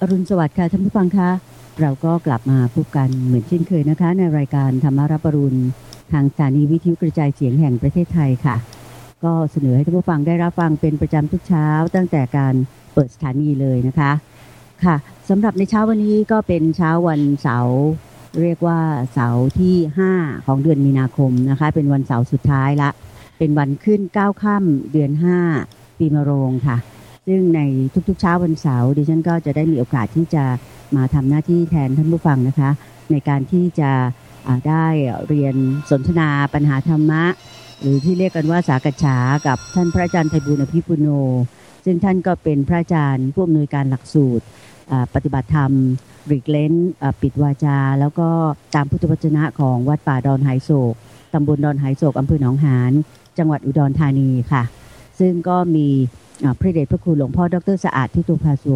อรุณสวัสดิ์ค่ะท่านผู้ฟังคะเราก็กลับมาพบกันเหมือนเช่นเคยนะคะ ในรายการธรรมารับปรุณ ทางสถานีวิทยุกระจายเสียงแห่งประเทศไทยค่ะ ก็เสนอให้ท่านผู้ฟังได้รับฟังเป็นประจำทุกเช้า ตั้งแต่การเปิดสถานีเลยนะคะค่ะสำหรับในเช้าวันนี้ก็เป็นเช้าวันเสาร์เรียกว่าเสาร์ที่ 5 ของเดือนมีนาคมนะคะ เป็นวันเสาร์สุดท้ายละ เป็นวันขึ้น9ค่ำเดือน 5 ปีมะโรงค่ะ ซึ่งในทุกๆเช้าวันเสาร์ดิฉันก็จะได้มีโอกาสที่จะมาทำหน้าที่แทนท่านผู้ฟังนะคะ ในการที่จะได้เรียนสนทนาปัญหาธรรมะ หรือที่เรียกกันว่าสากัจฉากับท่านพระอาจารย์ไพบุญอภิปุโน ซึ่งท่านก็เป็นพระอาจารย์ผู้อำนวยการหลักสูตรปฏิบัติธรรมริกเลนปิดวาจา แล้วก็ตามพุทธวจนะของวัดป่าดอนไหโศกตำบลดอนไหโศกอำเภอหนองหานจังหวัดอุดรธานีค่ะ ซึ่งก็มี พระเดชพระคุณหลวงพ่อดรสะอาดทิตุภาโส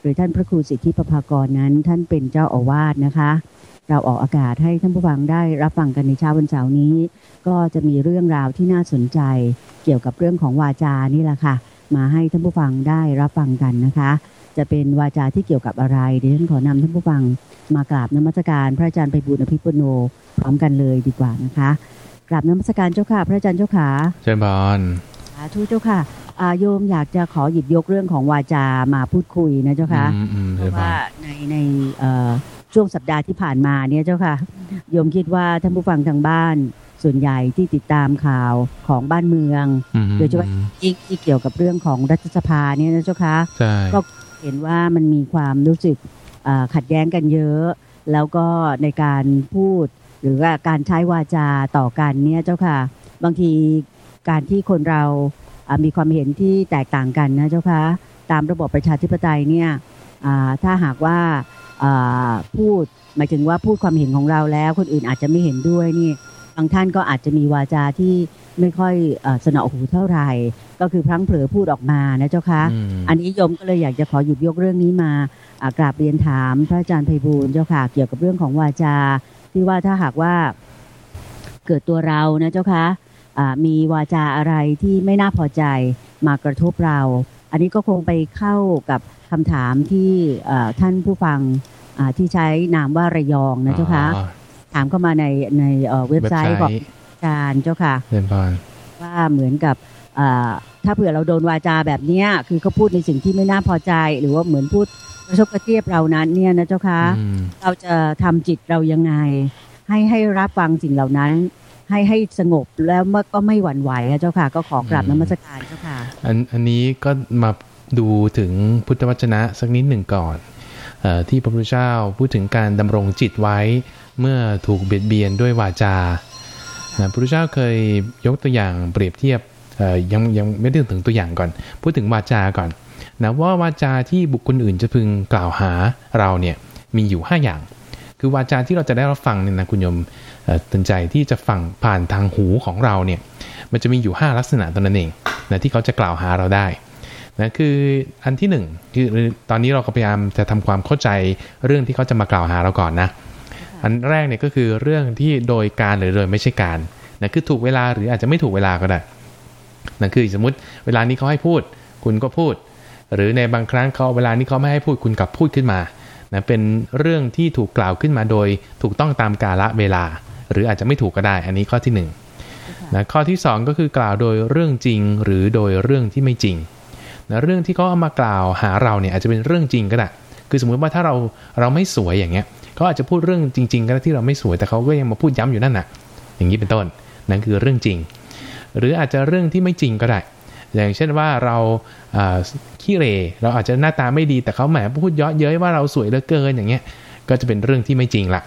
หรือท่านพระครูสิทธิปภากรนั้น ท่านเป็นเจ้าอาวาสนะคะ เราออกอากาศให้ท่านผู้ฟังได้รับฟังกันในเช้าวันเสาร์นี้ ก็จะมีเรื่องราวที่น่าสนใจ เกี่ยวกับเรื่องของวาจานี่แหละค่ะ มาให้ท่านผู้ฟังได้รับฟังกันนะคะ จะเป็นวาจาที่เกี่ยวกับอะไรดิฉันขอนำท่านผู้ฟังมากราบนมัสการพระอาจารย์ไปบุญอภิปุโนพร้อมกันเลยดีกว่านะคะกราบนมัสการเจ้าค่ะ พระอาจารย์เจ้าค่ะเชิญบอลสาธุเจ้าค่ะอา โยมอยากจะขอหยิบยกเรื่องของวาจามาพูดคุยนะเจ้าค่ะเพราะว่าในในช่วงสัปดาห์ที่ผ่านมาเนี่ยเจ้าค่ะโยมคิดว่าท่านผู้ฟังทางบ้านส่วนใหญ่ที่ติดตามข่าวของบ้านเมือง โดยเฉพาะที่เกี่ยวกับเรื่องของรัฐสภาเนี่ยนะเจ้าค่ะก็เห็นว่ามันมีความรู้สึกขัดแย้งกันเยอะ แล้วก็ในการพูดหรือว่าการใช้วาจาต่อกันเนี่ยเจ้าค่ะ บางทีการที่คนเรา มีความเห็นที่แตกต่างกันนะเจ้าคะตามระบบประชาธิปไตยเนี่ยถ้าหากว่าพูดหมายถึงว่าพูดความเห็นของเราแล้วคนอื่นอาจจะไม่เห็นด้วยนี่บางท่านก็อาจจะมีวาจาที่ไม่ค่อยสนอหูเท่าไหร่ ก็คือพลั้งเผลอพูดออกมานะเจ้าคะอันนี้โยมก็เลยอยากจะขอหยุดยกเรื่องนี้มากราบเรียนถามพระอาจารย์ไพบูลเจ้าค่ะ เกี่ยวกับเรื่องของวาจาที่ว่าถ้าหากว่าเกิดตัวเรานะเจ้าคะ มีวาจาอะไรที่ไม่น่าพอใจมากระทบเรา อันนี้ก็คงไปเข้ากับคำถามที่ท่านผู้ฟังที่ใช้นามว่าระยองนะเจ้าคะถามเข้ามาในในเว็บไซต์ของการเจ้าค่ะเรียนพานว่าเหมือนกับถ้าเผื่อเราโดนวาจาแบบนี้คือเขาพูดในสิ่งที่ไม่น่าพอใจ หรือว่าเหมือนพูดกระชกกระเทียบเรานั้นเนี่ยนะเจ้าคะเราจะทำจิตเรายังไง ให้ให้รับฟังสิ่งเหล่านั้น ให้ให้สงบแล้วก็ไม่หวั่นไหวเจ้าค่ะ ก็ขอกราบนมัสการเจ้าค่ะ อันอันนี้ก็มาดูถึงพุทธวจนะสักนิดหนึ่งก่อนอที่พระพุทธเจ้าพูดถึงการดำรงจิตไว้เมื่อถูกเบียดเบียนด้วยวาจาพระพุทธเจ้าเคยยกตัวอย่างเปรียบเทียบยังยังไม่ได้ถึงตัวอย่างก่อน พูดถึงวาจาก่อนนะว่าวาจาที่บุคคลอื่นจะพึงกล่าวหาเราเนี่ยมีอยู่ 5 อย่าง คือวาจาที่เราจะได้รับฟังเนี่ยนะคุณโยม ตันใจที่จะฟังผ่านทางหูของเราเนี่ยมันจะมีอยู่ 5 ลักษณะตอนนั้นเองนะที่เขาจะกล่าวหาเราได้นะคืออันที่1คือตอนนี้เราก็พยายามจะทำความเข้าใจเรื่องที่เขาจะมากล่าวหาเราก่อนนะอันแรกเนี่ยก็คือเรื่องที่โดยการหรือโดยไม่ใช่การนะคือถูกเวลาหรืออาจจะไม่ถูกเวลาก็ได้นั่นคือสมมติเวลานี้เขาให้พูด คุณก็พูด หรือในบางครั้งเขาเวลานี้เขาไม่ให้พูดคุณกลับพูดขึ้นมานะเป็นเรื่องที่ถูกกล่าวขึ้นมาโดยถูกต้องตามกาละเวลา หรืออาจจะไม่ถูกก็ได้ อันนี้ข้อที่1นนะข้อที่ 2 ก็คือกล่าวโดยเรื่องจริงหรือโดยเรื่องที่ไม่จริงนะเรื่องที่เขาเอามากล่าวหาเราเนี่ยอาจจะเป็นเรื่องจริงก็ได้คือสมมุติว่าถ้าเราเราไม่สวยอย่างเงี้ยเขาอาจจะพูดเรื่องจริง ๆ ก็ได้ที่เราไม่สวยแต่เขาก็ยังมาพูดย้ำอยู่นั่นน่ะ อย่างนี้เป็นต้นนั่นคือเรื่องจริง หรืออาจจะเรื่องที่ไม่จริงก็ได้ อย่างเช่นว่าเราขี้เรเราอาจจะหน้าตาไม่ดีแต่เขาแหมพูดเยาะเย้ยว่าเราสวยเหลือเกินอย่างเงี้ยก็จะเป็นเรื่องที่ไม่จริงละ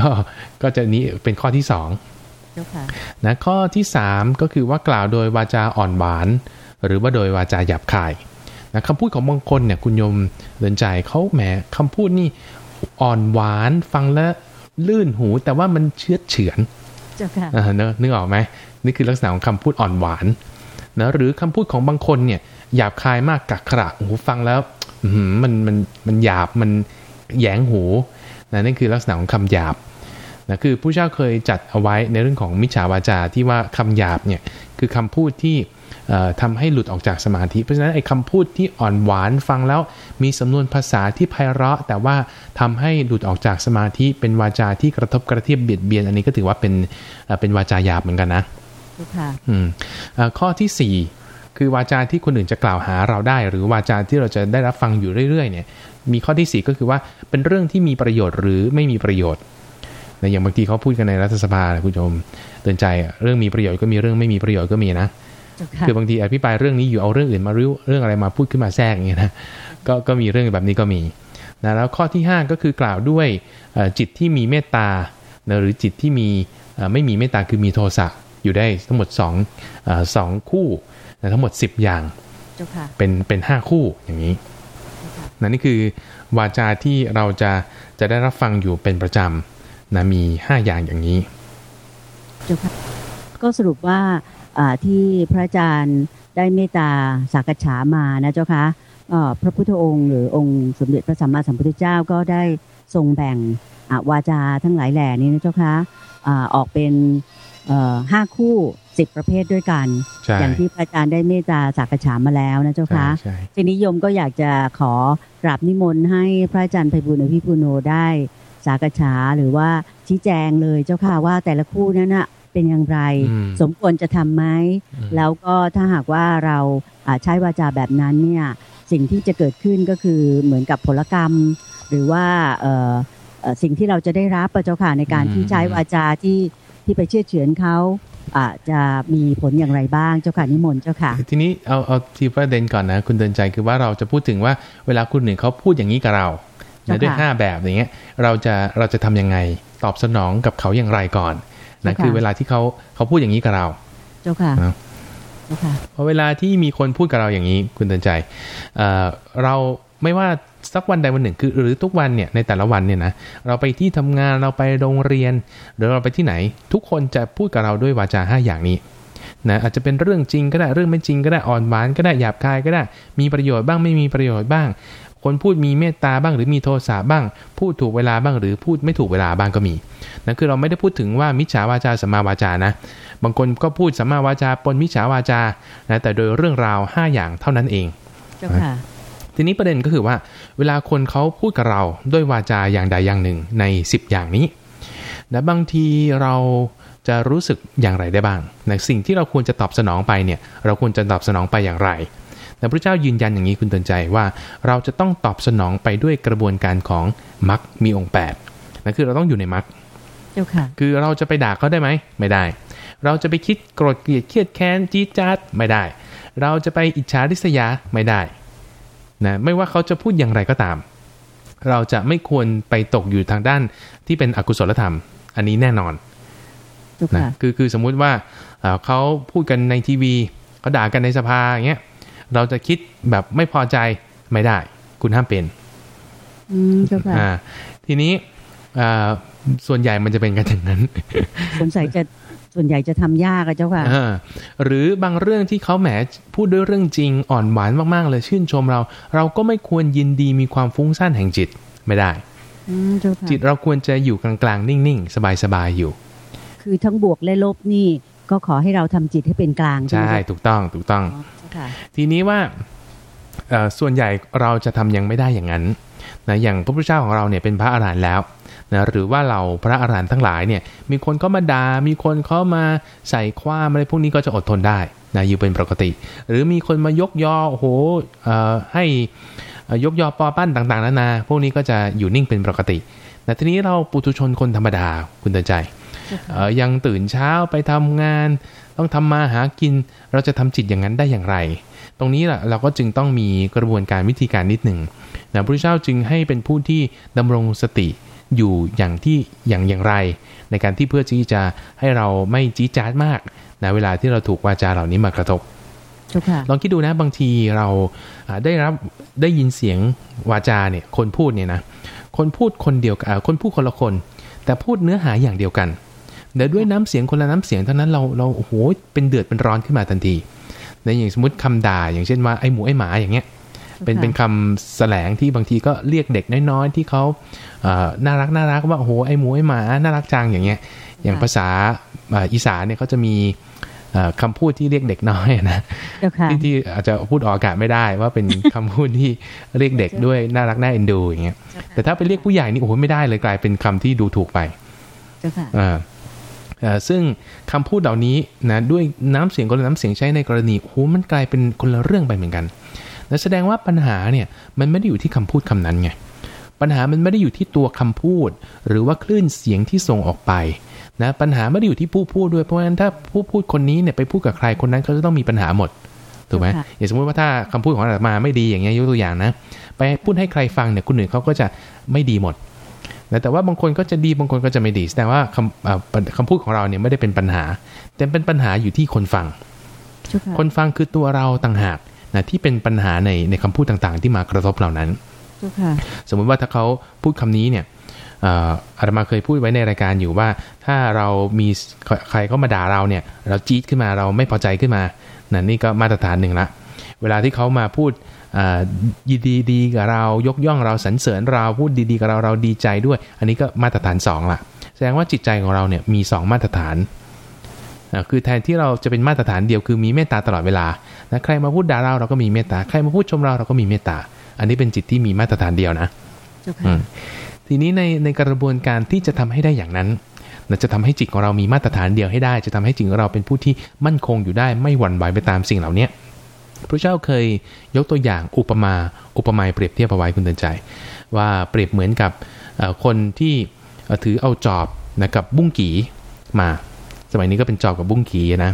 ก็ก็จะนี้เป็นข้อที่สองนะข้อที่สามก็คือว่ากล่าวโดยวาจาอ่อนหวาน หรือว่าโดยวาจาหยาบคายนะคำพูดของบางคนเนี่ยคุณโยมเดินใจเขาแหมคำพูดนี่อ่อนหวานฟังแล้วลื่นหู แต่ว่ามันเชื้อเฉือนเจ้าค่ะเนอะนึกออกไหมนี่คือลักษณะของคำพูดอ่อนหวานนะหรือคำพูดของบางคนเนี่ยหยาบคายมากกักขระหูฟังแล้วมันมันมันหยาบมันแยงหูนะนั่นคือลักษณะของคำหยาบ นะคือผู้เจ้าเคยจัดเอาไว้ในเรื่องของมิจฉาวาจาที่ว่าคำหยาบเนี่ยคือคำพูดที่ทำให้หลุดออกจากสมาธิ เพราะฉะนั้นไอ้คำพูดที่อ่อนหวานฟังแล้วมีสำนวนภาษาที่ไพเราะ แต่ว่าทำให้หลุดออกจากสมาธิเป็นวาจาที่กระทบกระเทียบเบียดเบียน อันนี้ก็ถือว่าเป็นเป็นวาจาหยาบเหมือนกันนะอืมข้อที่สี่คือวาจาที่คนอื่นจะกล่าวหาเราได้ หรือวาจาที่เราจะได้รับฟังอยู่เรื่อยๆเนี่ยมีข้อที่ 4 ก็คือว่าเป็นเรื่องที่มีประโยชน์หรือไม่มีประโยชน์ ในอย่างบางทีเขาพูดกันในรัฐสภาคุณผู้ชมเตือนใจเรื่องมีประโยชน์ก็มีเรื่องไม่มีประโยชน์ก็มีนะคือบางทีอภิปรายเรื่องนี้อยู่เอาเรื่องอื่นมาริ้วเรื่องอะไรมาพูดขึ้นมาแทรกอย่างเงี้ยนะก็ก็มีเรื่องแบบนี้ก็มีนะแล้วข้อที่ 5 ก็คือกล่าวด้วยจิตที่มีเมตตาหรือจิตที่มีไม่มีเมตตาคือมีโทสะอยู่ได้ทั้งหมด2 2คู่ทั้งหมด 10 อย่างเป็นเป็นห้าคู่อย่างนี้นั่นนี่คือวาจาที่เราจะจะได้รับฟังอยู่เป็นประจำ นะมีห้าอย่างอย่างนี้ก็สรุปว่าที่พระอาจารย์ได้เมตตาสักฉามานะเจ้าคะพระพุทธองค์หรือองค์สมเด็จพระสัมมาสัมพุทธเจ้าก็ได้ทรงแบ่งวาจาทั้งหลายแหล่นี้นะเจ้าคะออกเป็นห้าคู่สิบประเภทด้วยกัน อย่างที่พระอาจารย์ได้เมตตาสักฉามาแล้วนะเจ้าคะทีนิยมก็อยากจะขอกราบนิมนต์ให้พระอาจารย์ไพบุญอภิปุโนได้ สักฉาหรือว่าชี้แจงเลยเจ้าค่ะว่าแต่ละคู่นั้นนะเป็นอย่างไร สมควรจะทำไหมแล้วก็ถ้าหากว่าเราใช้วาจาแบบนั้นเนี่ยสิ่งที่จะเกิดขึ้นก็คือเหมือนกับผลกรรม หรือว่าสิ่งที่เราจะได้รับประเจ้าค่ะในการที่ใช้วาจาที่ที่ไปเชื่อเฉือนเขาอาจะมีผลอย่างไรบ้างเจ้าค่ะนิมนต์เจ้าค่ะ ทีนี้เอาเอาทีประเด็นก่อนนะ คุณเดินใจคือว่าเราจะพูดถึงว่าเวลาคุณหนึ่งเขาพูดอย่างนี้กับเรา ด้วยห้าแบบอย่างเงี้ยเราจะเราจะทํำยังไงตอบสนองกับเขาอย่างไรก่อนนะคือเวลาที่เขาเขาพูดอย่างนี้กับเรา เจ้าค่ะเพราะเวลาที่มีคนพูดกับเราอย่างนี้คุณเตือนใจเราไม่ว่าสักวันใดวันหนึ่งคือหรือทุกวันเนี่ยในแต่ละวันเนี่ยนะเราไปที่ทำงานเราไปโรงเรียน หรือเราไปที่ไหน ทุกคนจะพูดกับเราด้วยวาจาห้าอย่างนี้นะอาจจะเป็นเรื่องจริงก็ได้เรื่องไม่จริงก็ได้อ่อนหวานก็ได้หยาบคายก็ได้มีประโยชน์บ้างไม่มีประโยชน์บ้าง คนพูดมีเมตตาบ้าง หรือมีโทสะบ้าง พูดถูกเวลาบ้างหรือพูดไม่ถูกเวลาบ้างก็มีนั่นคือเราไม่ได้พูดถึงว่ามิจฉาวาจาสัมมาวาจานะ บางคนก็พูดสัมมาวาจาปนมิจฉาวาจานะแต่โดยเรื่องราว 5 อย่างเท่านั้นเองเจ้าค่ะทีนี้ประเด็นก็คือว่า เวลาคนเขาพูดกับเราด้วยวาจาอย่างใดอย่างหนึ่งใน 10 อย่างนี้และบางทีเราจะรู้สึกอย่างไรได้บ้างในสิ่งที่เราควรจะตอบสนองไปเนี่ย เราควรจะตอบสนองไปอย่างไร แต่พระเจ้ายืนยันอย่างนี้คุณเตือนใจว่า เราจะต้องตอบสนองไปด้วยกระบวนการของมรรคมีองค์8นั่นคือเราต้องอยู่ในมรรคคือเราจะไปด่าเขาได้ไหมไม่ได้ เราจะไปคิดโกรธเกลียดเครียดแค้นจี๊ดจ๊าดไม่ได้ เราจะไปอิจฉาริษยาไม่ได้นะไม่ว่าเขาจะพูดอย่างไรก็ตาม เราจะไม่ควรไปตกอยู่ทางด้านที่เป็นอกุศลธรรม อันนี้แน่นอนนะคือคือสมมุติว่าเขาพูดกันในทีวีเขาด่ากันในสภาอย่างเงี้ย เราจะคิดแบบไม่พอใจไม่ได้ คุณห้ามเป็นอืมเจ้าค่ะทีนี้ส่วนใหญ่มันจะเป็นกันอย่างนั้นสงสัยจะส่วนใหญ่จะทำยากอะเจ้าค่ะหรือบางเรื่องที่เขาแหมพูดด้วยเรื่องจริงอ่อนหวานมากๆเลยชื่นชมเรา เราก็ไม่ควรยินดีมีความฟุ้งซ่านแห่งจิตไม่ได้จิตเราควรจะอยู่กลางๆ นิ่งๆ สบายๆอยู่ คือทั้งบวกและลบนี่ ก็ขอให้เราทำจิตให้เป็นกลางใช่ถูกต้องถูกต้องทีนี้ว่าส่วนใหญ่เราจะทำยังไม่ได้อย่างนั้นนะอย่างพระพุทธเจ้าของเราเนี่ยเป็นพระอรหันต์แล้วนะหรือว่าเราพระอรหันต์ทั้งหลายเนี่ยมีคนเขามาดา่ามีคนเขามาใส่ความอะไรพวกนี้ก็จะอดทนได้นะอยู่เป็นปกติ หรือมีคนมายกยอโอ้โหให้ยกยอปอปั้นต่างๆนานาพวกนี้ก็จะอยู่นิ่งเป็นปกติแต่ทีนี้เราปุถุชนคนธรรมดาคุณเตือนใจ ยังตื่นเช้าไปทำงาน ต้องทำมาหากิน เราจะทำจิตอย่างนั้นได้อย่างไร ตรงนี้แหละเราก็จึงต้องมีกระบวนการวิธีการนิดหนึ่งนะพระพุทธเจ้าจึงให้เป็นผู้ที่ดำรงสติอยู่อย่างที่อย่างอย่างไร ในการที่เพื่อที่จะให้เราไม่จี้จ๊าดมากนะเวลาที่เราถูกวาจาเหล่านี้มากระทบลองคิดดูนะบางทีเราได้รับได้ยินเสียงวาจาเนี่ยคนพูดเนี่ยนะคนพูดคนเดียวกันคนพูดคนละคน แต่พูดเนื้อหาอย่างเดียวกัน แต่ด้วยน้ำเสียงคนละน้ำเสียงเท่านั้นเราเราโอ้โหเป็นเดือดเป็นร้อนขึ้นมาทันทีในอย่างสมมติคำด่า อย่างเช่นว่าไอ้หมูไอ้หมาอย่างเงี้ยเป็นเป็นคำแสลงที่บางทีก็เรียกเด็กน้อยๆที่เขาน่ารักน่ารักว่าโอ้โหไอหมูไอหมาน่ารักจังอย่างเงี้ย อย่างภาษาอีสานเนี่ยเขาจะมีเอ่อคำพูดที่เรียกเด็กน้อยนะเจ้าค่ะที่ที่อาจจะพูดออกอากาศไม่ได้ว่าเป็นคำพูดที่เรียกเด็กด้วยน่ารักน่าเอ็นดูอย่างเงี้ยแต่ถ้าไปเรียกผู้ใหญ่นี่โอ้โหไม่ได้เลยกลายเป็นคำที่ดูถูกไป ซึ่งคำพูดเหล่านี้นะด้วยน้ำเสียงคนละน้ำเสียงใช้ในกรณีโอ้โหมันกลายเป็นคนละเรื่องไปเหมือนกันนั่นแสดงว่าปัญหาเนี่ยมันไม่ได้อยู่ที่คำพูดคำนั้นไงปัญหามันไม่ได้อยู่ที่ตัวคำพูด หรือว่าคลื่นเสียงที่ส่งออกไปนะปัญหาไม่ได้อยู่ที่ผู้พูดด้วยเพราะฉะนั้นถ้าผู้พูดคนนี้เนี่ยไปพูดกับใครคนนั้นก็จะต้องมีปัญหาหมดถูกไหมค่ะอย่างสมมติว่าถ้าคำพูดของอาตมาไม่ดีอย่างเงี้ยยกตัวอย่างนะ ไปพูดให้ใครฟังเนี่ยคนอื่นเขาก็จะไม่ดีหมด นะแต่ว่าบางคนก็จะดีบางคนก็จะไม่ดีแสดงว่าคำอ่าคำพูดของเราเนี่ยไม่ได้เป็นปัญหา แต่เป็นปัญหาอยู่ที่คนฟังเจ้าค่ะคนฟังคือตัวเราต่างหากนะที่เป็นปัญหาในในคำพูดต่างๆ ที่มากระทบเหล่านั้นเจ้าค่ะสมมุติว่าถ้าเขาพูดคำนี้เนี่ยเอ่ออาตมาเคยพูดไว้ในรายการอยู่ว่า ถ้าเรามีใครเข้ามาด่าเราเนี่ย เราจี๊ดขึ้นมาเราไม่พอใจขึ้นมานั่นนี่ก็มาตรฐานหนึ่งละ เวลาที่เขามาพูดอ่ายินดีดีกับเรายกย่องเราสรรเสริญเราพูดดีๆกับเราเราดีใจด้วย อันนี้ก็มาตรฐานสองละแสดงว่าจิตใจของเราเนี่ยมีสองมาตรฐานอ่าคือแทนที่เราจะเป็นมาตรฐานเดียวคือมีเมตตาตลอดเวลานะใครมาพูดด่าเราเราก็มีเมตตาใครมาพูดชมเราเราก็มีเมตตา อันนี้เป็นจิตที่มีมาตรฐานเดียวนะเจ้าอืค่ะมทีนี้ในในกระบวนการที่จะทำให้ได้อย่างนั้นนะจะทำให้จิตของเรามีมาตรฐานเดียวให้ได้ จะทำให้จิตของเราเป็นผู้ที่มั่นคงอยู่ได้ไม่หวั่นไหวไปตามสิ่งเหล่านี้ พระเจ้าเคยยกตัวอย่างอุปมาอุปไมยเปรียบเทียบเอาไว้คุณเตือนใจ ว่าเปรียบเหมือนกับคนที่ถือเอาจอบนะกับบุ้งกีมา สมัยนี้ก็เป็นจอบกับบุ้งกีนะ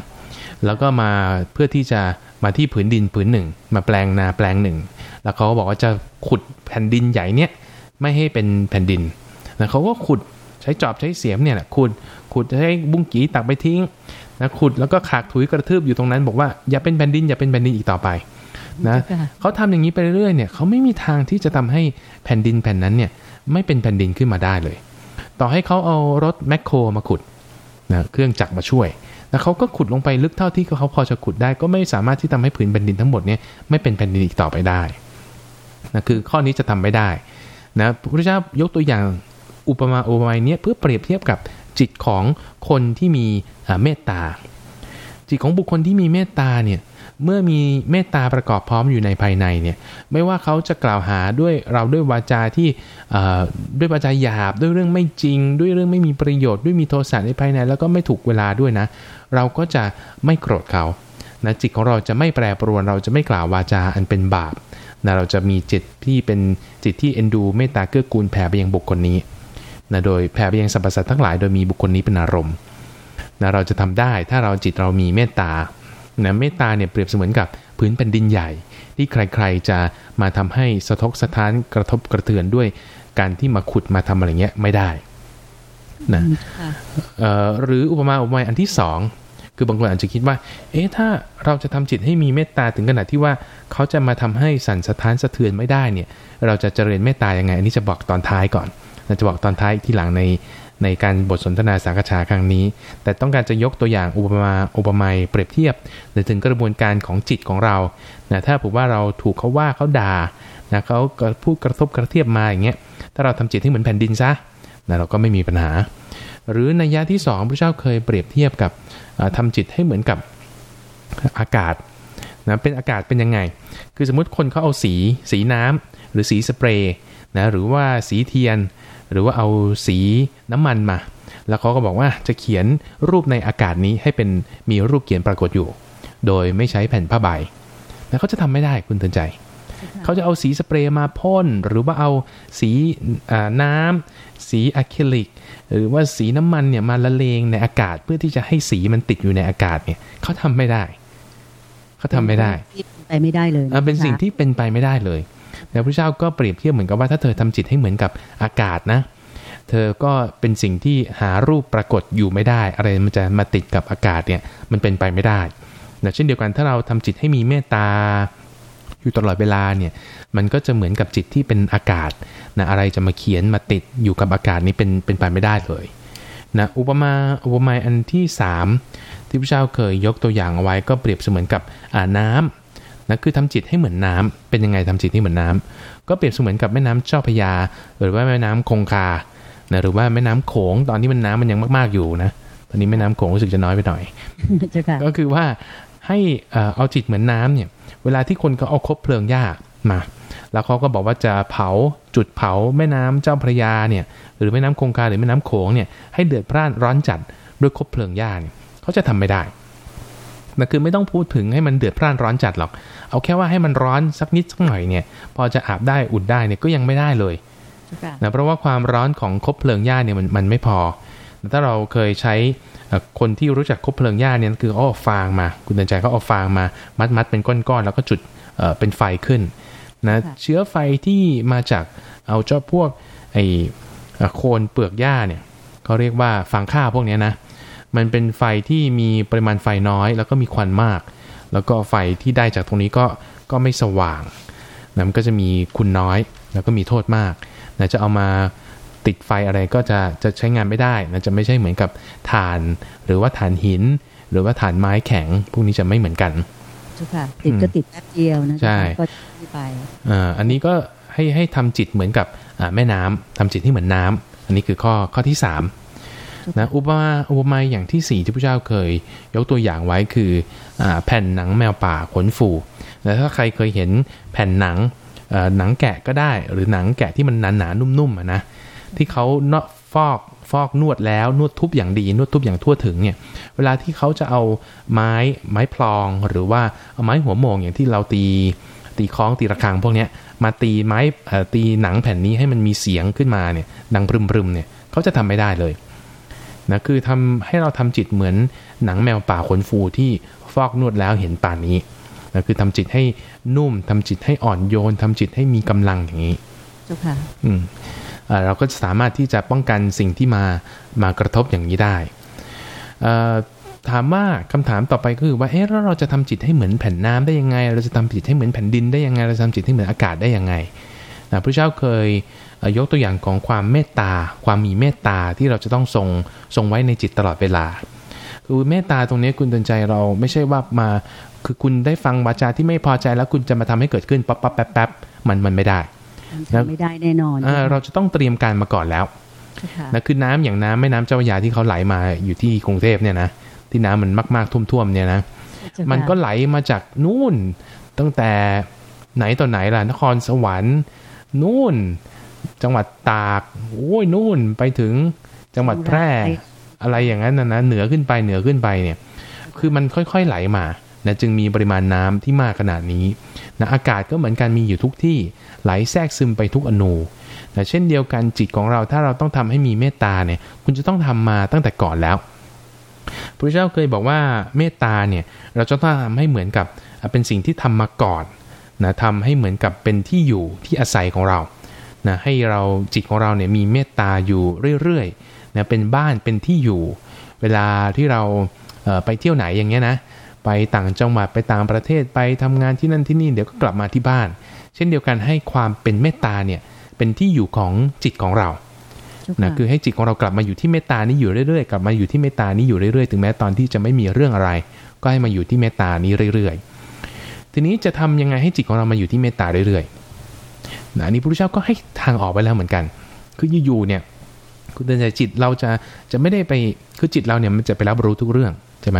แล้วก็มาเพื่อที่จะมาที่ผืนดินผืนหนึ่ง มาแปลงนาแปลงหนึ่ง แล้วเขาก็บอกว่าจะขุดแผ่นดินใหญ่เนี่ยไม่ให้เป็นแผ่นดินนะเขาก็ขุดใช้จอบใช้เสียมเนี่ยแหละขุด ขุดให้บุ้งกีตักไปทิ้งนะขุดแล้วก็ขากถุยกระทืบอยู่ตรงนั้น บอกว่าอย่าเป็นแผ่นดินอย่าเป็นแผ่นดินอีกต่อไปนะเจ้าค่ะเขาทำอย่างนี้ไปเรื่อยๆเนี่ยเขาไม่มีทางที่จะทำให้แผ่นดินแผ่นนั้นเนี่ยไม่เป็นแผ่นดินขึ้นมาได้เลย ต่อให้เขาเอารถแมคโครมาขุดนะเครื่องจักรมาช่วยแล้วเขาก็ขุดลงไปลึกเท่าที่เขาพอจะขุดได้ ก็ไม่สามารถที่ทำให้ผืนแผ่นดินทั้งหมดเนี่ยไม่เป็นแผ่นดินอีกต่อไปได้นะคือข้อนี้จะทำไม่ได้นะพระพุทธเจ้ายกตัวอย่างอุปมาอุปไมยเนี้ยเพื่อเปรียบเทียบกับ จิตของคนที่มีเมตตา จิตของบุคคลที่มีเมตตาเนี่ยเมื่อมีเมตตาประกอบพร้อมอยู่ในภายในเนี่ยไม่ว่าเขาจะกล่าวหาด้วยเราด้วยวาจาที่ด้วยวาจาหยาบด้วยเรื่องไม่จริง ด้วยเรื่องไม่มีประโยชน์ด้วยมีโทสะในภายใน แล้วก็ไม่ถูกเวลาด้วยนะ เราก็จะไม่โกรธเขานะจิตของเราจะไม่แปรปรวน เราจะไม่กล่าววาจาอันเป็นบาปนะเราจะมีจิตที่เป็นจิตที่เอ็นดูเมตตาเกื้อกูลแผ่ไปยังบุคคลนี้ นะโดยแผ่ไปยังสรรพสัตว์ทั้งหลายโดยมีบุคคลนี้เป็นอารมณ์นะเราจะทำได้ถ้าเราจิตเรามีเมตตานะเมตตาเนี่ยเปรียบเสมือนกับพื้นแผ่นดินใหญ่ ที่ใครๆจะมาทำให้สะทกสะท้านกระทบกระเทือนด้วยการที่มาขุดมาทำอะไรเงี้ยไม่ได้นะค่ะเอ่อหรืออุปมาอุปไมยอันที่สองคือบางคนอาจจะคิดว่า เอ๊ะถ้าเราจะทำจิตให้มีเมตตาถึงขนาดที่ว่าเขาจะมาทำให้สั่นสะท้านสะเทือนไม่ได้เนี่ย เราจะเจริญเมตตายังไง อันนี้จะบอกตอนท้ายก่อน เราจะบอกตอนท้ายที่หลังในในการบทสนทนาสังคชาครั้งนี้ แต่ต้องการจะยกตัวอย่างอุปมาอุปไมยเปรียบเทียบหรือถึงกระบวนการของจิตของเรานะถ้าผมว่าเราถูกเขาว่าเขาด่านะเขาพูดกระทบกระเทียบมาอย่างเงี้ยถ้าเราทำจิตให้เหมือนแผ่นดินซะนะเราก็ไม่มีปัญหา หรือในยะที่สองพระเจ้าเคยเปรียบเทียบกับเอ่อทำจิตให้เหมือนกับอากาศนะเป็นอากาศเป็นยังไง คือสมมุติคนเขาเอาสี สีน้ำหรือสีสเปรย์นะหรือว่าสีเทียน หรือว่าเอาสีน้ำมันมา แล้วเขาก็บอกว่าจะเขียนรูปในอากาศนี้ให้เป็นมีรูปเขียนปรากฏอยู่ โดยไม่ใช้แผ่นผ้าใบแล้วเขาจะทำไม่ได้คุณเตือนใจ เขาจะเอาสีสเปรย์มาพ่นหรือว่าเอาสีอ่าน้ำสีอะคริลิก หรือว่าสีน้ำมันเนี่ยมาละเลงในอากาศ เพื่อที่จะให้สีมันติดอยู่ในอากาศเนี่ยเขาทำไม่ได้ เขาทำไม่ได้ไปไม่ได้เลยอ่าเป็นสิ่งที่เป็นไปไม่ได้เลย แต่พระเจ้าก็เปรียบเทียบเหมือนกับว่าถ้าเธอทำจิตให้เหมือนกับอากาศนะ เธอก็เป็นสิ่งที่หารูปปรากฏอยู่ไม่ได้ อะไรมันจะมาติดกับอากาศเนี่ยมันเป็นไปไม่ได้นะเช่นเดียวกันถ้าเราทำจิตให้มีเมตตาอยู่ตลอดเวลาเนี่ยมันก็จะเหมือนกับจิตที่เป็นอากาศนะอะไรจะมาเขียนมาติดอยู่กับอากาศนี้เป็นเป็นไปไม่ได้เลยนะอุปมาอุปไมาอันที่สามที่พระเจ้าเคยยกตัวอย่างเอาไว้ก็เปรียบเสมือนกับอ่าน้ำ นะคือทำจิตให้เหมือนน้ำเป็นยังไงทำจิตให้เหมือนน้ำก็เปรียบเสมือนกับแม่น้ำเจ้าพระยา หรือว่าแม่น้ำคงคานะหรือว่าแม่น้ำโขงตอนที่มันน้ำมันยังมากๆอยู่นะตอันนี้แม่น้ำโขงรู้สึกจะน้อยไปหน่อยเจ้าค่ะก็คือว่าให้เอ่อเอาจิตเหมือนน้ำเนี่ย เวลาที่คนเขาเอาคบเพลิงหญ้ามา แล้วเขาก็บอกว่าจะเผาจุดเผาแม่น้ำเจ้าพระยาเนี่ยหรือแม่น้ำคงคาหรือแม่น้ำโขงเนี่ยให้เดือดพร่านร้อนจัดด้วยคบเพลิงหญ้าเนี่ยเขาจะทำไม่ได้นั่นคือไม่ต้องพูดถึงให้มันเดือดพร่านร้อนจัดหรอก เอาแค่ว่าให้มันร้อนสักนิดสักหน่อยเนี่ย พอจะอาบได้อุ่นได้เนี่ยก็ยังไม่ได้เลยเจ้าค่ะนะเพราะว่าความร้อนของคบเพลิงหญ้าเนี่ยมันมันไม่พอ ถ้าเราเคยใช้เอ่อคนที่รู้จักคบเพลิงหญ้าเนี่ยคือเอาฟางมา คุณเดินใจก็เอาฟางมา มัดมัดเป็นก้อนๆแล้วก็จุดเอ่อเป็นไฟขึ้นนะเชื้อไฟที่มาจากเอาเจ้าพวกไอเอ่อโคนเปลือกหญ้าเนี่ยเขาเรียกว่าฟางข้าวพวกเนี้ยนะมันเป็นไฟที่มีปริมาณไฟน้อย แล้วก็มีควันมาก แล้วก็ไฟที่ได้จากตรงนี้ก็ก็ไม่สว่างนะมันก็จะมีคุณน้อยแล้วก็มีโทษมากนะจะเอามาติดไฟอะไรก็จะจะใช้งานไม่ได้นะจะไม่ใช่เหมือนกับถ่าน หรือว่าถ่านหิน หรือว่าถ่านไม้แข็ง พวกนี้จะไม่เหมือนกันเจ้าค่ะติดก็ติดแป๊บเดียวนะใช่ก็ที่ไปอ่าอันนี้ก็ให้ให้ทำจิตเหมือนกับอ่าแม่น้ำทำจิตให้เหมือนน้ำอันนี้คือข้อข้อที่สามนะอุปมาอุปมาอย่างที่สี่ที่พระเจ้าเคย ยกตัวอย่างไว้คืออา แผ่นหนังแมวป่าขนฟูแล้วถ้าใครเคยเห็นแผ่นหนังหนังแกะก็ได้ หรือหนังแกะที่มันหนาๆนุ่มๆนะที่เขาเนาะฟอกฟอกนวดแล้วนวดทุบอย่างดีนวดทุบอย่างทั่วถึงเนี่ยเวลาที่เขาจะเอาไม้ไม้พลองหรือว่าเอาไม้หัวโมงอย่างที่เราตีตีคล้องตีระฆังพวกเนี้ยมาตีไม้ตีหนังแผ่นนี้ให้มันมีเสียงขึ้นมาเนี่ยดังปรึมๆเนี่ยเขาจะทำไม่ได้เลย นะคือทำให้เราทำจิตเหมือนหนังแมวป่าขนฟูที่ฟอกนวดแล้วเห็นป่านนี้นะคือทำจิตให้นุ่มทำจิตให้อ่อนโยนทำจิตให้มีกำลังอย่างนี้เจ้าค่ะอืมเอ่อเราก็จะสามารถที่จะป้องกันสิ่งที่มามากระทบอย่างนี้ได้เอ่อถามว่าคำถามต่อไปก็คือว่าเอ๊ะแล้วเราจะทำจิตให้เหมือนแผ่นน้ำได้ยังไง เราจะทำจิตให้เหมือนแผ่นดินได้ยังไง เราจะทำจิตให้เหมือนอากาศได้ยังไง นะพระเจ้าเคยเอ่อยกตัวอย่างของความเมตตา ความมีเมตตาที่เราจะต้องทรงทรงไว้ในจิตตลอดเวลา คือเมตตาตรงนี้คุณเตือนใจเราไม่ใช่ว่ามาคือคุณได้ฟังวาจาที่ไม่พอใจแล้วคุณจะมาทำให้เกิดขึ้นปั๊บปั๊บแป๊บแป๊บมันมันไม่ได้ทำไม่ได้แน่นอนอ่าเราจะต้องเตรียมการมาก่อนแล้วเจ้าค่ะนะคือน้ำอย่างน้ำแม่น้ำเจ้าพระยาที่เขาไหลมาอยู่ที่กรุงเทพเนี่ยนะที่น้ำมันมากๆท่วมๆเนี่ยนะเจ้าค่ะมันก็ไหลมาจากนู่นตั้งแต่ไหนต่อไหนล่ะนครสวรรค์ นู่น จังหวัดตากโอ้ยนู่นไปถึงจังหวัดแพร่ อะไรอย่างนั้นนะนะเหนือขึ้นไปเหนือขึ้นไปเนี่ย คือมันค่อยๆไหลมานะจึงมีปริมาณน้ำที่มากขนาดนี้นะอากาศก็เหมือนกันมีอยู่ทุกที่ไหลแทรกซึมไปทุกอนูนะเช่นเดียวกันจิตของเราถ้าเราต้องทำให้มีเมตตาเนี่ย คุณจะต้องทำมาตั้งแต่ก่อนแล้วพระเจ้าเคยบอกว่าเมตตาเนี่ยเราจะต้องทำให้เหมือนกับอะเป็นสิ่งที่ทำมาก่อน นะทำให้เหมือนกับเป็นที่อยู่ที่อาศัยของเรานะให้เราจิตของเราเนี่ยมีเมตตาอยู่เรื่อยๆนะเป็นบ้านเป็นที่อยู่ เวลาที่เราเอ่อไปเที่ยวไหนอย่างเงี้ยนะไปต่างจังหวัดไปต่างประเทศไปทำงานที่นั่นที่นี่เดี๋ยวก็กลับมาที่บ้าน เช่นเดียวกันให้ความเป็นเมตตาเนี่ยเป็นที่อยู่ของจิตของเราเจ้านะค่ะคือให้จิตของเรากลับมาอยู่ที่เมตตานี้อยู่เรื่อยๆ กลับมาอยู่ที่เมตตานี้อยู่เรื่อยๆ ถึงแม้ตอนที่จะไม่มีเรื่องอะไร ก็ให้มาอยู่ที่เมตตานี้เรื่อยๆ ทีนี้จะทำยังไงให้จิตของเรามาอยู่ที่เมตตาเรื่อยๆนะนี้พระพุทธเจ้าก็ให้ทางออกไปแล้วเหมือนกัน คืออยู่ๆเนี่ยคุณเตือนใจจิตเราจะจะไม่ได้ไปคือจิตเราเนี่ยมันจะไปรับรู้ทุกเรื่องใช่ไหม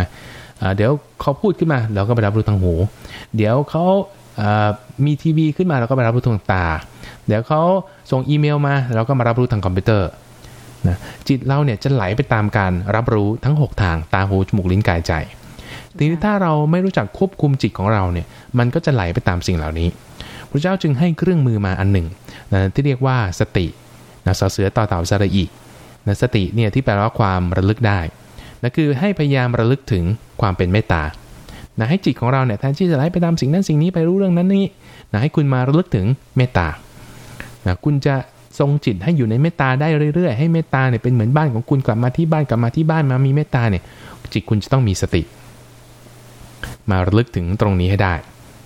เดี๋ยวเขาพูดขึ้นมาเราก็ไปรับรู้ทางหู เดี๋ยวเขาอ่ามีทีวีขึ้นมาเราก็ไปรับรู้ทางตา เดี๋ยวเขาส่งอีเมลมาเราก็มารับรู้ทางคอมพิวเตอร์นะจิตเราเนี่ยจะไหลไปตามการรับรู้ทั้ง 6 ทางตาหูจมูกลิ้นกายใจ ทีนี้ถ้าเราไม่รู้จักควบคุมจิตของเราเนี่ยมันก็จะไหลไปตามสิ่งเหล่านี้พระเจ้าจึงให้เครื่องมือมาอันหนึ่งนะที่เรียกว่าสตินะสอเสือต่อเต่าสระอีนะสติเนี่ยที่แปลว่าความระลึกได้นะคือให้พยายามระลึกถึงความเป็นเมตตานะให้จิตของเราเนี่ยแทนที่จะไหลไปตามสิ่งนั้นสิ่งนี้ไปรู้เรื่องนั้นนี่นะให้คุณมาระลึกถึงเมตตานะคุณจะทรงจิตให้อยู่ในเมตตาได้เรื่อยๆ ให้เมตตาเนี่ยเป็นเหมือนบ้านของคุณกลับมาที่บ้านกลับมาที่บ้านมามีเมตตาเนี่ยจิตคุณจะต้องมีสติ มาระลึกถึงตรงนี้ให้ได้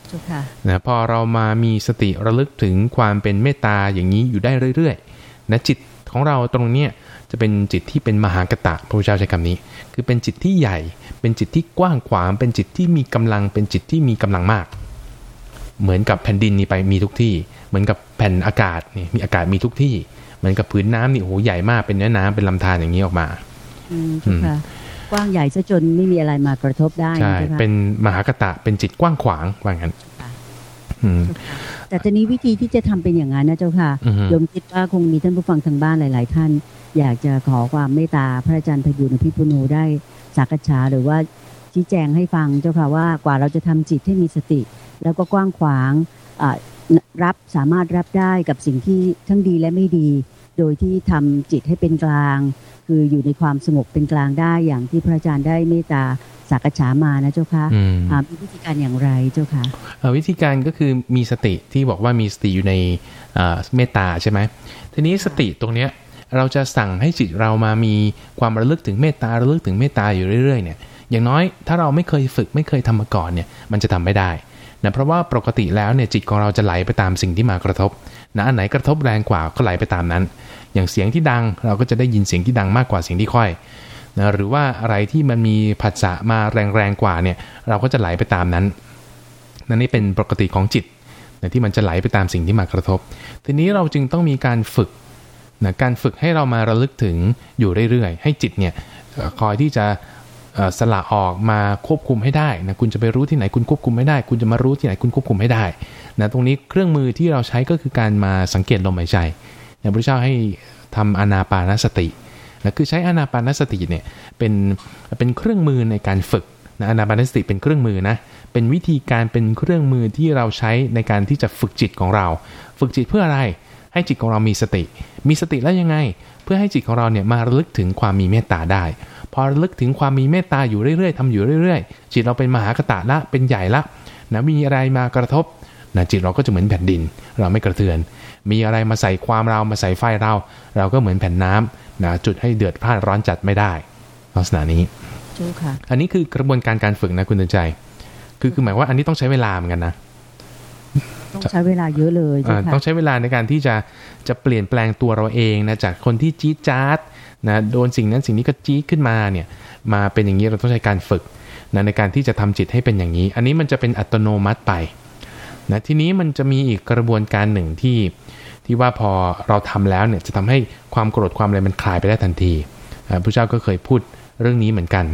เจ้าค่ะนะพอเรามามีสติระลึกถึงความเป็นเมตตาอย่างนี้อยู่ได้เรื่อยๆนะจิตของเราตรงเนี้ยจะเป็นจิตที่เป็นมหากตะพระพุทธเจ้าใช้คำนี้ คือเป็นจิตที่ใหญ่ เป็นจิตที่กว้างขวาง เป็นจิตที่มีกำลัง เป็นจิตที่มีกำลังมาก เหมือนกับแผ่นดินนี่ไปมีทุกที่ เหมือนกับแผ่นอากาศนี่มีอากาศมีทุกที่ เหมือนกับผืนน้ำนี่โอ้โหใหญ่มากเป็นเนื้อน้ำเป็นลำธารอย่างนี้ออกมาอืมเจ้าค่ะ กว้างใหญ่ซะจนไม่มีอะไรมากระทบได้ใช่ใช่ไหมเป็นมหากตะเป็นจิตกว้างขวางว่างั้นอืมแต่ตอนนี้วิธีที่จะทำเป็นอย่างนั้นนะเจ้าค่ะอือฮึโยมคิดว่าคงมีท่านผู้ฟังทางบ้านหลาย ๆ ท่าน อยากจะขอความเมตตาพระอาจารย์พยูนพิปุโนได้สักษาหรือว่าชี้แจงให้ฟังเจ้าค่ะว่ากว่าเราจะทำจิตให้มีสติ แล้วก็กว้างขวางอ่ารับสามารถรับได้กับสิ่งที่ทั้งดีและไม่ดี โดยที่ทำจิตให้เป็นกลาง คืออยู่ในความสงบเป็นกลางได้อย่างที่พระอาจารย์ได้เมตตาสักษามานะเจ้าค่ะอืมอ่ามีวิธีการอย่างไรเจ้าค่ะเอ่อวิธีการก็คือมีสติที่บอกว่ามีสติอยู่ในเอ่อเมตตาใช่ไหมทีนี้สติตรงเนี้ยเราจะสั่งให้จิตเรามามีความระลึกถึงเมตตาระลึกถึงเมตตาอยู่เรื่อยๆเนี่ยอย่างน้อยถ้าเราไม่เคยฝึกไม่เคยทำมาก่อนเนี่ยมันจะทำไม่ได้นะเพราะว่าปกติแล้วเนี่ยจิตของเราจะไหลไปตามสิ่งที่มากระทบนะอันไหนกระทบแรงกว่าก็ไหลไปตามนั้น อย่างเสียงที่ดังเราก็จะได้ยินเสียงที่ดังมากกว่าเสียงที่ค่อยนะหรือว่าอะไรที่มันมีผัสสะมาแรงๆกว่าเนี่ยเราก็จะไหลไปตามนั้น นั่นนี่เป็นปกติของจิตนะที่มันจะไหลไปตามสิ่งที่มากระทบ ทีนี้เราจึงต้องมีการฝึกนะการฝึกให้เรามาระลึกถึงอยู่เรื่อยๆ ให้จิตเนี่ยคอยที่จะสละออกมาควบคุมให้ได้นะคุณจะไปรู้ที่ไหนคุณควบคุมไม่ได้ คุณจะมารู้ที่ไหนคุณควบคุมไม่ได้นะตรงนี้เครื่องมือที่เราใช้ก็คือการมาสังเกตลมหายใจ นะพระเจ้าให้ทำอานาปานสตินะคือใช้อานาปานสติเนี่ยเป็นเป็นเครื่องมือในการฝึกนะอานาปานสติเป็นเครื่องมือนะเป็นวิธีการเป็นเครื่องมือที่เราใช้ในการที่จะฝึกจิตของเรา ฝึกจิตเพื่ออะไร ให้จิตของเรามีสติ มีสติแล้วยังไง เพื่อให้จิตของเราเนี่ยมาระลึกถึงความมีเมตตาได้ พอระลึกถึงความมีเมตตาอยู่เรื่อยๆทำอยู่เรื่อย ๆ จิตเราเป็นมหากตะละเป็นใหญ่ละนะมีอะไรมากระทบ นะจิตเราก็จะเหมือนแผ่นดิน เราไม่กระเทือน มีอะไรมาใส่ความเรามาใส่ไฟเรา เราก็เหมือนแผ่นน้ำนะจุดให้เดือดพล่านร้อนจัดไม่ได้ลักษณะนี้เจ้าค่ะอันนี้คือกระบวนการการฝึกนะคุณเตือนใจ คือคือหมายว่าอันนี้ต้องใช้เวลาเหมือนกันนะต้องใช้เวลาเยอะเลยอ่าเจ้าค่ะต้องใช้เวลาในการที่จะจะเปลี่ยนแปลงตัวเราเองนะจากคนที่จี๊ดจ๊าดนะโดนสิ่งนั้นสิ่งนี้ก็จี๊ดขึ้นมาเนี่ย มาเป็นอย่างนี้เราต้องใช้การฝึกนะในการที่จะทำจิตให้เป็นอย่างนี้ อันนี้มันจะเป็นอัตโนมัติไป นะทีนี้มันจะมีอีกกระบวนการหนึ่งที่ที่ว่าพอเราทำแล้วเนี่ยจะทำให้ความโกรธความอะไรมันคลายไปได้ทันทีอ่าพระเจ้าก็เคยพูดเรื่องนี้เหมือนกัน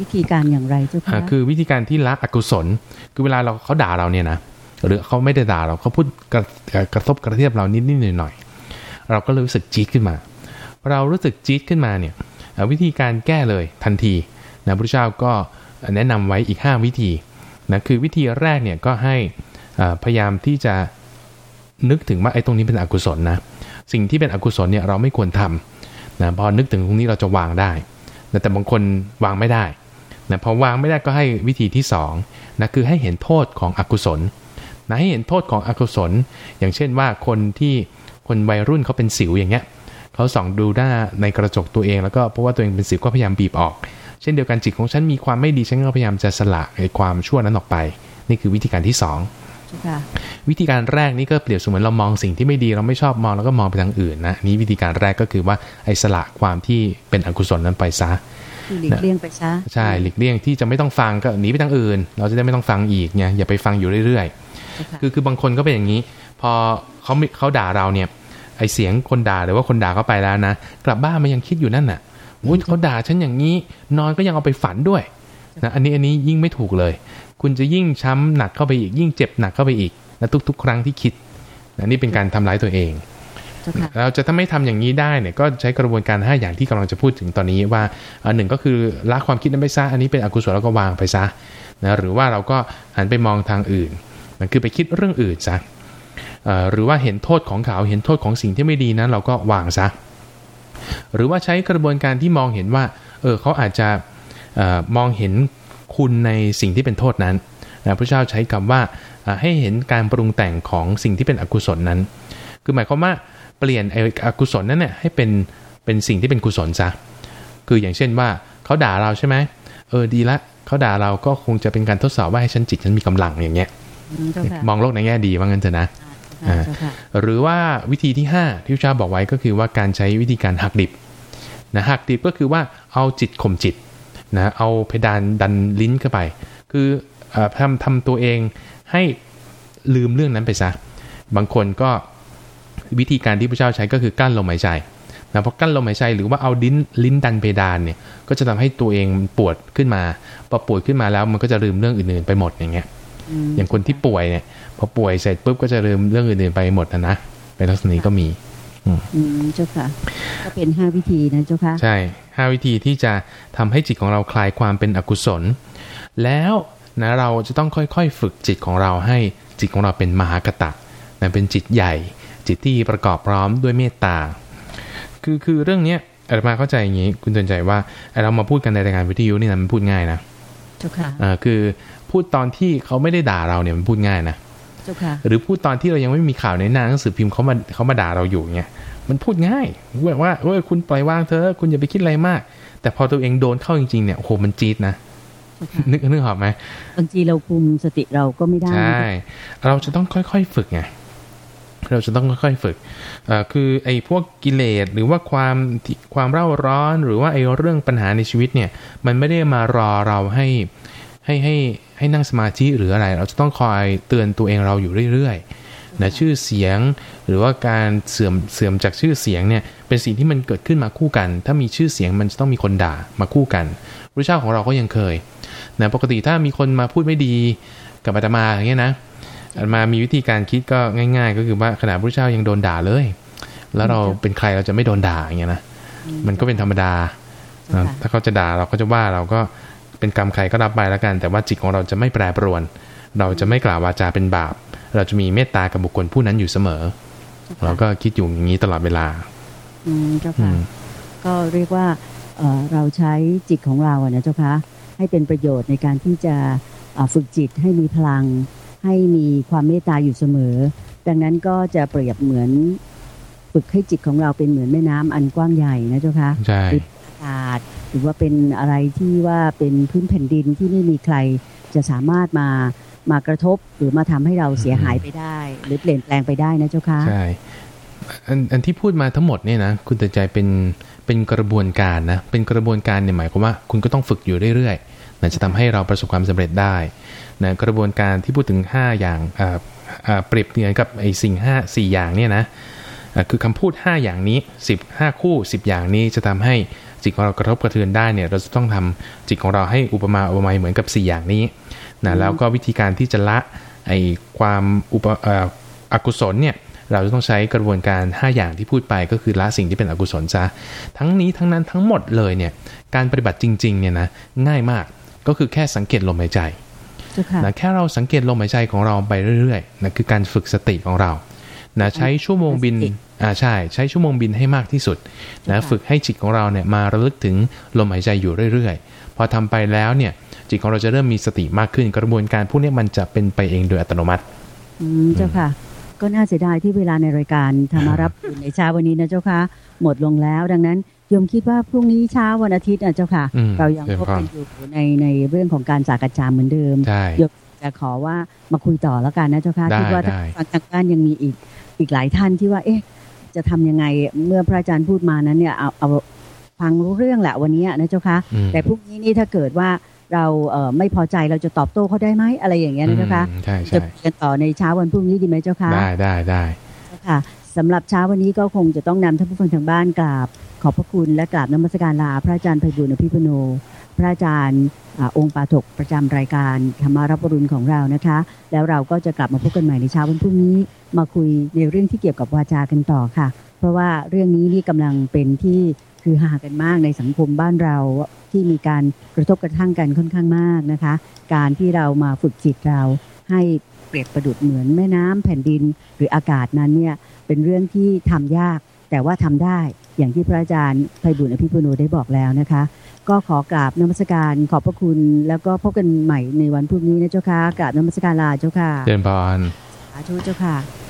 วิธีการอย่างไรเจ้าอ่าค่ะคือวิธีการที่ละอกุศล คือเวลาเราเขาด่าเราเนี่ยนะหรือเขาไม่ได้ด่าเราเขาพูดกระเอ่อกระทบกระเทียบเรานิดนิดหน่อยหน่อยๆเราก็เลยรู้สึกจี๊ดขึ้นมาพอเรารู้สึกจี๊ดขึ้นมาเนี่ยอ่าวิธีการแก้เลยทันทีนะพระเจ้าก็แนะนำไว้อีก 5 วิธีนะคือวิธีแรกเนี่ยก็ให้อ่า พยายามที่จะนึกถึงว่าไอ้ตรงนี้เป็นอกุศลนะสิ่งที่เป็นอกุศลเนี่ยเราไม่ควรทำนะพอนึกถึงตรงนี้เราจะวางได้นะแต่บางคนวางไม่ได้นะพอวางไม่ได้ก็ให้วิธีที่2นะคือให้เห็นโทษของอกุศลนะให้เห็นโทษของอกุศล อย่างเช่นว่าคนที่คนวัยรุ่นเขาเป็นสิวอย่างเงี้ยเขาส่องดูหน้าในกระจกตัวเองแล้วก็เพราะว่าตัวเองเป็นสิวก็พยายามบีบออก เช่นเดียวกันจิตของฉันมีความไม่ดีฉันก็พยายามจะสละไอ้ความชั่วนั้นออกไป นี่คือวิธีการที่สอง วิธีการแรกนี่ก็เปรียบเสมือนเรามองสิ่งที่ไม่ดีเราไม่ชอบมองแล้วก็มองไปทางอื่นนะนี่วิธีการแรกก็คือว่าไอ้สละความที่เป็นอกุศลนั้นไปซะคือหลีกเลี่ยงไปซะใช่หลีกเลี่ยงที่จะไม่ต้องฟังก็หนีไปทางอื่น เราจะได้ไม่ต้องฟังอีกไงอย่าไปฟังอยู่เรื่อยเจ้าค่ะๆคือคือบางคนก็เป็นอย่างนี้ พอเขาไม่เขาด่าเราเนี่ยไอเสียงคนด่าหรือว่าคนด่าเขาไปแล้วนะกลับบ้านมันยังคิดอยู่นั่นน่ะวุ้ยเขาด่าฉันอย่างนี้ นอนก็ยังเอาไปฝันด้วยนะอันนี้อันนี้ยิ่งไม่ถูกเลยคุณจะยิ่งช้ำหนักเข้าไปอีก ยิ่งเจ็บหนักเข้าไปอีกนะทุกๆ ครั้งที่คิดนะนี่เป็นการทำร้ายตัวเองเจ้าค่ะเราจะถ้าไม่ทำอย่างนี้ได้เนี่ยก็ใช้กระบวนการ 5 อย่างที่กำลังจะพูดถึงตอนนี้ว่าอันหนึ่งก็คือละความคิดนั้นไปซะอันนี้เป็นอกุศลแล้วก็วางไปซะนะหรือว่าเราก็หันไปมองทางอื่นมันคือไปคิดเรื่องอื่นซะเอ่อหรือว่าเห็นโทษของเขาเห็นโทษของสิ่งที่ไม่ดีนั้นเราก็วางซะหรือว่าใช้กระบวนการที่มองเห็นว่าเออเขาอาจจะเอ่อมองเห็น คุณในสิ่งที่เป็นโทษนั้นนะพระเจ้าใช้คำว่าอ่าให้เห็นการปรุงแต่งของสิ่งที่เป็นอกุศลนั้น คือหมายความว่าเปลี่ยนไอ้อกุศลนั้นเนี่ยให้เป็นเป็นสิ่งที่เป็นกุศลซะคืออย่างเช่นว่าเขาด่าเราใช่ไหมเออดีละเขาด่าเราก็คงจะเป็นการทดสอบว่าให้ฉันจิตฉันมีกำลังอย่างเงี้ยอืมเจ้าค่ะมองโลกในแง่ดีว่างั้นเถอะนะอ่าเจ้าค่ะหรือว่าวิธีที่ 5 ที่พระเจ้าบอกไว้ก็คือว่าการใช้วิธีการหักดิบนะหักดิบก็คือว่าเอาจิตข่มจิต นะเอาเพดานดันลิ้นเข้าไป คือเออทำทำตัวเองให้ลืมเรื่องนั้นไปซะ บางคนก็วิธีการที่พระเจ้าใช้ก็คือกั้นลมหายใจนะเพราะกั้นลมหายใจหรือว่าเอาลิ้นลิ้นดันเพดานเนี่ยก็จะทำให้ตัวเองปวดขึ้นมาพอปวดขึ้นมาแล้วมันก็จะลืมเรื่องอื่นๆไปหมดอย่างเงี้ยมอย่างคนที่ป่วยเนี่ยพอป่วยเสร็จปุ๊บก็จะลืมเรื่องอื่นๆไปหมดนะนะเป็นลักษณะนี้ก็มีอืมเจ้าค่ะ ก็เป็นห้าวิธีนะเจ้าค่ะ ใช่ ห้าวิธีที่จะทำให้จิตของเราคลายความเป็นอกุศล แล้วนะเราจะต้องค่อยๆ ฝึกจิตของเราให้จิตของเราเป็นมหากตะนะเป็นจิตใหญ่ จิตที่ประกอบพร้อมด้วยเมตตา คือคือเรื่องเนี้ยอาตมาเข้าใจอย่างนี้ คุณเตือนใจว่าไอ้เรามาพูดกันในรายการวิทยุนี่นะมันพูดง่ายนะเจ้าค่ะอ่าคือพูดตอนที่เขาไม่ได้ด่าเราเนี่ยมันพูดง่ายนะเจ้าค่ะหรือพูดตอนที่เรายังไม่มีข่าวในหน้าหนังสือพิมพ์เขามาเขามาด่าเราอยู่เงี้ย มันพูดง่ายแบบว่าเอ้ยคุณปล่อยวางเธอะคุณอย่าไปคิดอะไรมาก แต่พอตัวเองโดนเข้าจริงๆเนี่ยโอ้โหมันจี๊ดนะเจ้าค่ะนึกนึกออกไหมบางทีเราคุมสติเราก็ไม่ได้ใช่เราจะต้องค่อยๆฝึกไงเราจะต้องค่อยๆฝึกเอ่อคือไอ้พวกกิเลสหรือว่าความที่ความเร่าร้อน หรือว่าไอ้เรื่องปัญหาในชีวิตเนี่ย มันไม่ได้มารอเราให้ให้ให้ให้นั่งสมาธิหรืออะไร เราจะต้องคอยเตือนตัวเองเราอยู่เรื่อยๆ นะชื่อเสียง หรือว่าการเสื่อมเสื่อมจากชื่อเสียงเนี่ยเป็นสิ่งที่มันเกิดขึ้นมาคู่กัน ถ้ามีชื่อเสียงมันจะต้องมีคนด่ามาคู่กันพระเจ้าของเราก็ยังเคยนะปกติถ้ามีคนมาพูดไม่ดีกับอาตมาอย่างเงี้ยนะอาตมามีวิธีการคิดก็ง่าย ๆ ก็คือว่าขณะพระเจ้ายังโดนด่าเลย แล้วเราเป็นใครเราจะไม่โดนด่าอย่างเงี้ยนะมันก็เป็นธรรมดาเจ้านะค่ะถ้าเขาจะด่าเราก็จะว่าเราก็เป็นกรรมใครก็รับไปแล้วกัน แต่ว่าจิตของเราจะไม่แปรปรวน เราจะไม่กล่าววาจาเป็นบาป เราจะมีเมตตากับบุคคลผู้นั้นอยู่เสมอ เราก็คิดอยู่อย่างนี้ตลอดเวลา อืมเจ้าอืค่ะมก็เรียกว่าเอ่อเราใช้จิตของเราอะนะเจ้าคะให้เป็นประโยชน์ในการที่จะเอ่อฝึกจิตให้มีพลัง ให้มีความเมตตาอยู่เสมอ ดังนั้นก็จะเปรียบเหมือนฝึกให้จิตของเราเป็นเหมือนแม่น้ำอันกว้างใหญ่นะเจ้าคะใช่อากาศหรือว่าเป็นอะไรที่ว่าเป็นพื้นแผ่นดินที่ไม่มีใครจะสามารถมา มากระทบหรือมาทำให้เราเสียหายไปได้ หรือเปลี่ยนแปลงไปได้นะเจ้าค่ะใช่อันอันที่พูดมาทั้งหมดเนี่ยนะคุณตัดใจเป็นเป็นกระบวนการนะเป็นกระบวนการเนี่ยหมายความว่าคุณก็ต้องฝึกอยู่เรื่อยๆนะจะทำให้เราประสบความสำเร็จได้นะกระบวนการที่พูดถึง 5 อย่างอ่าอ่าเปรียบเหมือนกับไอ้สิ่ง5 4อย่างเนี่ยนะคือคำพูด 5 อย่างนี้10 5คู่ 10 อย่างนี้จะทำให้จิตของเรากระทบกระเทือนได้เนี่ยเราจะต้องทำจิตของเราให้อุปมาอุปไมยเหมือนกับ 4 อย่างนี้ นะแล้วก็วิธีการที่จะละไอ้ความอุปเอ่ออกุศลเนี่ยเราจะต้องใช้กระบวนการ 5 อย่างที่พูดไปก็คือละสิ่งที่เป็นอกุศลซะทั้งนี้ทั้งนั้นทั้งหมดเลยเนี่ยการปฏิบัติจริงๆเนี่ยนะง่ายมากก็คือแค่สังเกตลมหายใจเจ้าค่ะนะแค่เราสังเกตลมหายใจของเราไปเรื่อยๆนะคือการฝึกสติของเรานะใช้ชั่วโมงบินสติอ่าใช่ ใช้ชั่วโมงบินให้มากที่สุดนะค่ะฝึกให้จิตของเราเนี่ยมาระลึกถึงลมหายใจอยู่เรื่อยๆ พอทำไปแล้วเนี่ย จิตของเราจะเริ่มมีสติมากขึ้น กระบวนการพวกนี้มันจะเป็นไปเองโดยอัตโนมัติอืมเจ้าค่ะ ก็น่าเสียดายที่เวลาในรายการธรรมารับอยู่ในเช้าวันนี้นะเจ้าค่ะ หมดลงแล้ว ดังนั้นโยมคิดว่าพรุ่งนี้เช้าวันอาทิตย์นะเจ้าค่ะอืมเรายังเชิญพบฟักังนอยู่ในในเรื่องของการจากกระจามเหมือนเดิมใช่โยมจะขอว่ามาคุยต่อแล้วกันนะเจ้าค่ะได้คิดว่าได้ทางทางบ้านยังมีอีกอีกหลายท่านที่ว่า เอ๊ะ จะทำยังไงเมื่อพระอาจารย์พูดมานั้นเนี่ยเอาเอาฟังรู้เรื่องแหละวันนี้นะเจ้าค่ะอืมแต่พรุ่งนี้นี่ถ้าเกิดว่า เราเอ่อไม่พอใจเราจะตอบโต้เขาได้ไหมอะไรอย่างเงี้ยนะเจ้าค่ะอืมใช่จะใช่คุยกันต่อในเช้าวันพรุ่งนี้ดีไหมเจ้าค่ะได้ได้ได้ค่ะสำหรับเช้าวันนี้ก็คงจะต้องนำท่านผู้ฟังทางบ้านกราบ ขอบพระคุณและกราบนมัสการลา พระอาจารย์ไพบุญอภิปุโน พระอาจารย์อ่าองค์ปาถกประจำรายการธรรมารับปรุณของเรานะคะ แล้วเราก็จะกลับมาพบกันใหม่ในเช้าวันพรุ่งนี้ มาคุยในเรื่องที่เกี่ยวกับวาจากันต่อค่ะ เพราะว่าเรื่องนี้นี่กำลังเป็นที่ คือหากันมากในสังคมบ้านเราที่มีการกระทบกระทั่งกันค่อนข้างมากนะคะ การที่เรามาฝึกจิตเราให้เปรียบประดุดเหมือนแม่น้ำแผ่นดินหรืออากาศนั้นเนี่ยเป็นเรื่องที่ทำยาก แต่ว่าทำได้อย่างที่พระอาจารย์ไพบุญอภิปุโนได้บอกแล้วนะคะ ก็ขอกราบนมัสการขอบพระคุณ แล้วก็พบกันใหม่ในวันพรุ่งนี้นะเจ้าค่ะกราบนมัสการลาเจ้าค่ะเจริญพรสาธุเจ้าค่ะ